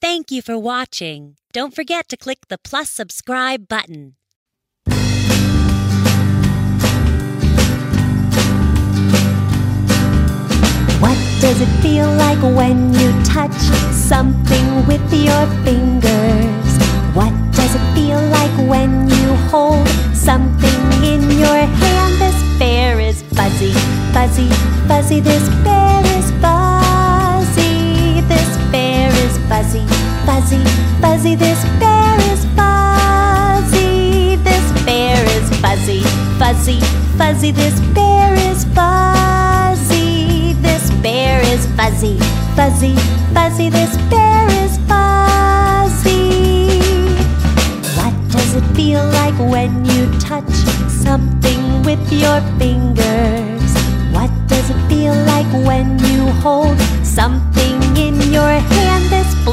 Thank you for watching. Don't forget to click the plus subscribe button. What does it feel like when you touch something with your fingers? What does it feel like when you hold something in your hand? This bear is fuzzy, fuzzy, fuzzy. This bear fuzzy, fuzzy. This bear is fuzzy. This bear is fuzzy, fuzzy, fuzzy. This bear is fuzzy. This bear is fuzzy, fuzzy, fuzzy. This bear is fuzzy. What does it feel like when you touch something with your fingers? What does it feel like when you hold something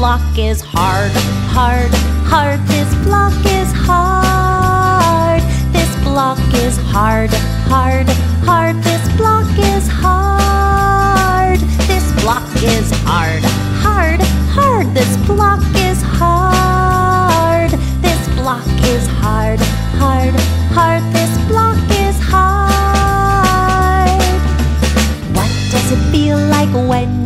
block is hard, hard, hard. This block is hard. This block is hard, hard, hard. This block is hard. This block is hard, hard, hard. This block is hard. This block is hard, hard, hard. This block is hard. What does it feel like when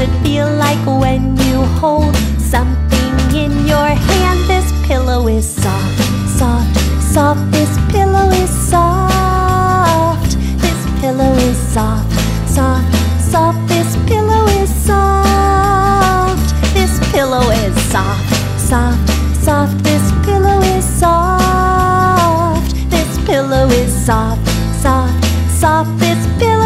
it feel like when you hold something in your hand? This pillow is soft, soft, soft. This pillow is soft. This pillow is soft, soft, soft. This pillow is soft. This pillow is soft, soft, soft. This pillow is soft. This pillow is soft, soft, soft. This pillow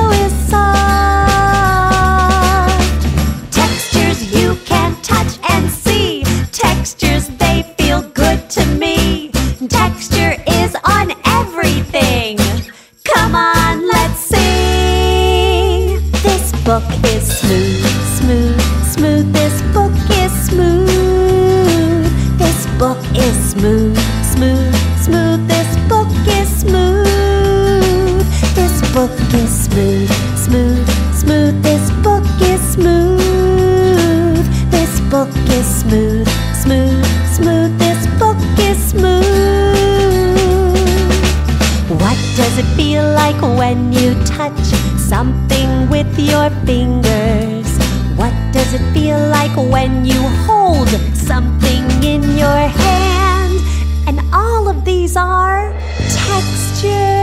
book is smooth, smooth, smooth. This book is smooth. This book is smooth, smooth, smooth. This book is smooth. This book is smooth, smooth, smooth. This book is smooth. This book is smooth, smooth, smooth. This book is smooth. What does it feel like when you touch something with your fingers? What does it feel like when you hold something in your hand? And all of these are textures.